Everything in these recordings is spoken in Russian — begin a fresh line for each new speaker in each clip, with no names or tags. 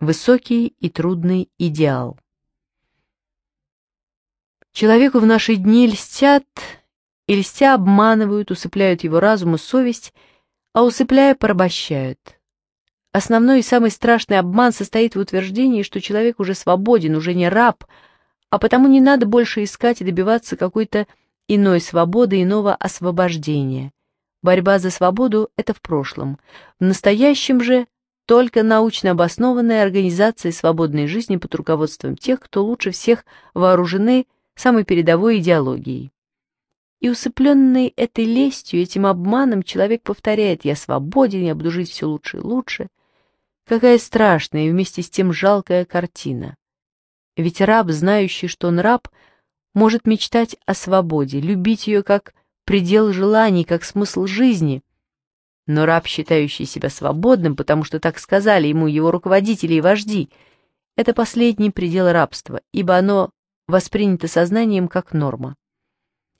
Высокий и трудный идеал. Человеку в наши дни льстят и льстя обманывают, усыпляют его разум и совесть, а усыпляя порабощают. Основной и самый страшный обман состоит в утверждении, что человек уже свободен, уже не раб, а потому не надо больше искать и добиваться какой-то иной свободы, иного освобождения. Борьба за свободу – это в прошлом. В настоящем же только научно обоснованная организация свободной жизни под руководством тех, кто лучше всех вооружены самой передовой идеологией. И усыпленный этой лестью, этим обманом, человек повторяет «я свободен, я буду жить все лучше и лучше». Какая страшная и вместе с тем жалкая картина. Ведь раб, знающий, что он раб, может мечтать о свободе, любить ее как предел желаний, как смысл жизни – но раб, считающий себя свободным, потому что так сказали ему его руководители и вожди, это последний предел рабства, ибо оно воспринято сознанием как норма.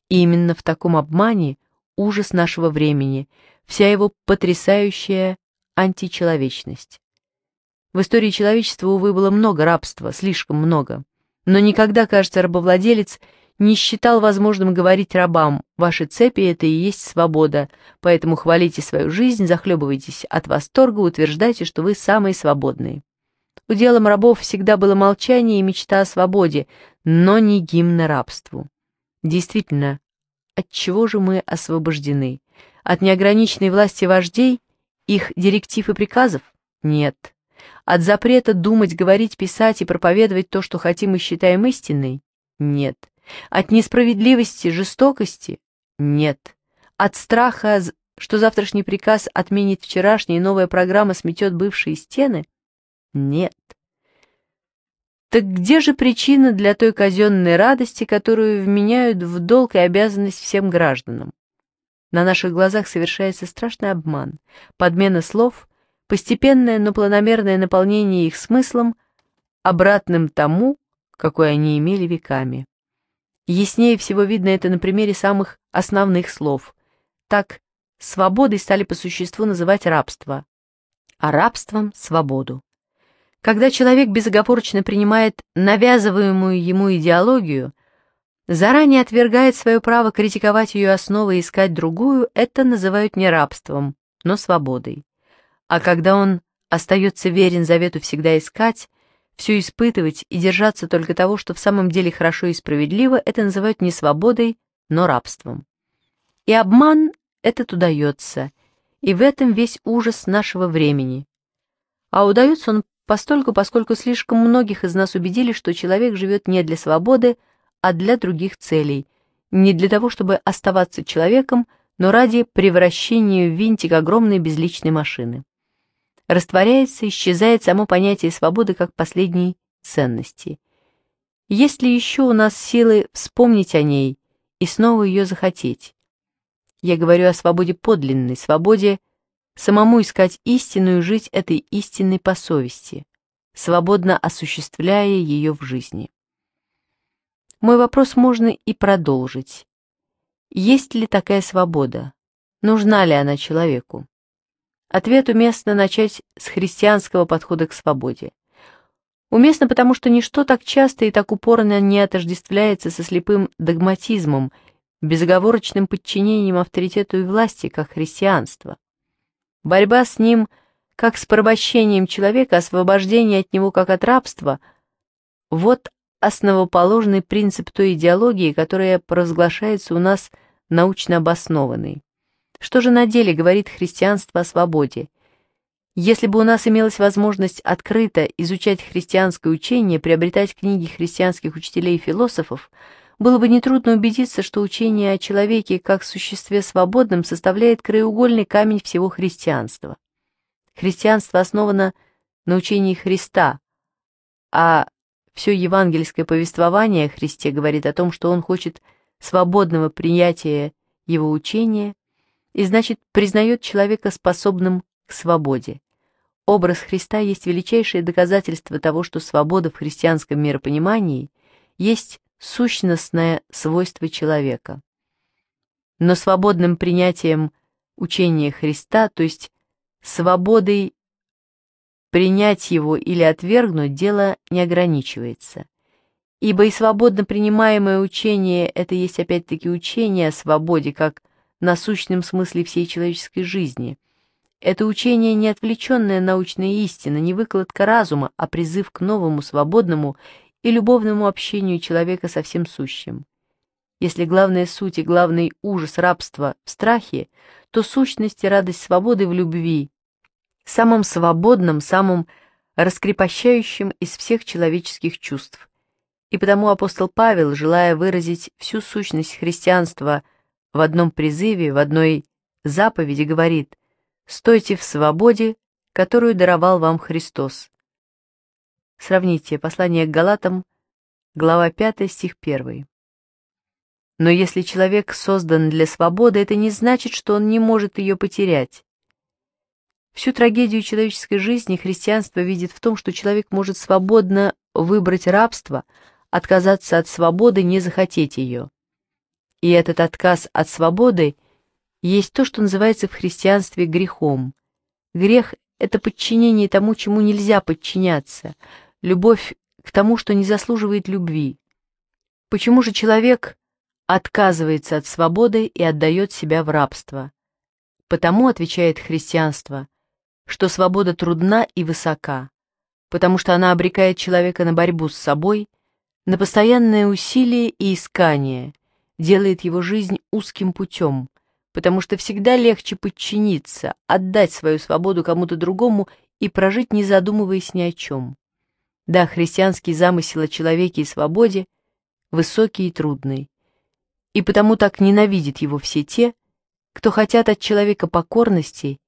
И именно в таком обмане ужас нашего времени, вся его потрясающая античеловечность. В истории человечества, увы, было много рабства, слишком много. Но никогда, кажется, рабовладелец – не считал возможным говорить рабам, ваши цепи — это и есть свобода, поэтому хвалите свою жизнь, захлебывайтесь от восторга, утверждайте, что вы самые свободные. Уделом рабов всегда было молчание и мечта о свободе, но не гимна рабству. Действительно, от чего же мы освобождены? От неограниченной власти вождей, их директив и приказов? Нет. От запрета думать, говорить, писать и проповедовать то, что хотим и считаем истиной? Нет. От несправедливости, жестокости? Нет. От страха, что завтрашний приказ отменит вчерашний и новая программа сметет бывшие стены? Нет. Так где же причина для той казенной радости, которую вменяют в долг и обязанность всем гражданам? На наших глазах совершается страшный обман, подмена слов, постепенное, но планомерное наполнение их смыслом, обратным тому, какой они имели веками. Яснее всего видно это на примере самых основных слов. Так, свободой стали по существу называть рабство, а рабством – свободу. Когда человек безоговорочно принимает навязываемую ему идеологию, заранее отвергает свое право критиковать ее основы и искать другую, это называют не рабством, но свободой. А когда он остается верен завету всегда искать, все испытывать и держаться только того, что в самом деле хорошо и справедливо, это называют не свободой, но рабством. И обман этот удается, и в этом весь ужас нашего времени. А удается он постольку, поскольку слишком многих из нас убедили, что человек живет не для свободы, а для других целей, не для того, чтобы оставаться человеком, но ради превращения в винтик огромной безличной машины растворяется, исчезает само понятие свободы как последней ценности. Есть ли еще у нас силы вспомнить о ней и снова ее захотеть? Я говорю о свободе подлинной, свободе самому искать истину и жить этой истинной по совести, свободно осуществляя ее в жизни. Мой вопрос можно и продолжить. Есть ли такая свобода? Нужна ли она человеку? Ответ уместно начать с христианского подхода к свободе. Уместно потому, что ничто так часто и так упорно не отождествляется со слепым догматизмом, безоговорочным подчинением авторитету и власти, как христианство. Борьба с ним как с порабощением человека, освобождение от него как от рабства – вот основоположный принцип той идеологии, которая провозглашается у нас научно обоснованной. Что же на деле говорит христианство о свободе? Если бы у нас имелась возможность открыто изучать христианское учение, приобретать книги христианских учителей и философов, было бы нетрудно убедиться, что учение о человеке как существе свободном составляет краеугольный камень всего христианства. Христианство основано на учении Христа, а все евангельское повествование о Христе говорит о том, что он хочет свободного принятия его учения и значит признает человека способным к свободе. Образ Христа есть величайшее доказательство того, что свобода в христианском миропонимании есть сущностное свойство человека. Но свободным принятием учения Христа, то есть свободой принять его или отвергнуть, дело не ограничивается. Ибо и свободно принимаемое учение – это есть опять-таки учение о свободе как насущном смысле всей человеческой жизни. Это учение не отвлеченная научная истина, не выкладка разума, а призыв к новому, свободному и любовному общению человека со всем сущим. Если главная суть и главный ужас рабства в страхе, то сущность и радость свободы в любви, самым свободным, самым раскрепощающим из всех человеческих чувств. И потому апостол Павел, желая выразить всю сущность христианства – в одном призыве, в одной заповеди говорит «Стойте в свободе, которую даровал вам Христос». Сравните послание к Галатам, глава 5, стих 1. Но если человек создан для свободы, это не значит, что он не может ее потерять. Всю трагедию человеческой жизни христианство видит в том, что человек может свободно выбрать рабство, отказаться от свободы, не захотеть ее. И этот отказ от свободы есть то, что называется в христианстве грехом. Грех — это подчинение тому, чему нельзя подчиняться, любовь к тому, что не заслуживает любви. Почему же человек отказывается от свободы и отдает себя в рабство? Потому, отвечает христианство, что свобода трудна и высока, потому что она обрекает человека на борьбу с собой, на постоянное усилие и искание, делает его жизнь узким путем, потому что всегда легче подчиниться, отдать свою свободу кому-то другому и прожить, не задумываясь ни о чем. Да, христианский замысел о человеке и свободе высокий и трудный, и потому так ненавидят его все те, кто хотят от человека покорности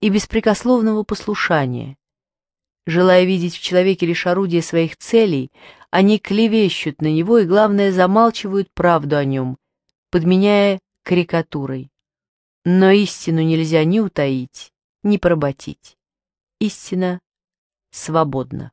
и беспрекословного послушания, желая видеть в человеке лишь орудие своих целей, они клевещут на него и, главное, замалчивают правду о нем, подменяя карикатурой. Но истину нельзя ни утаить, ни проботить. Истина свободна.